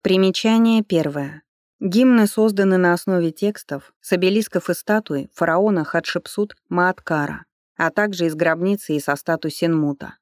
Примечание первое. Гимны созданы на основе текстов с обелисков и статуи фараона Хатшепсут Мааткара, а также из гробницы и со статуи Сенмута.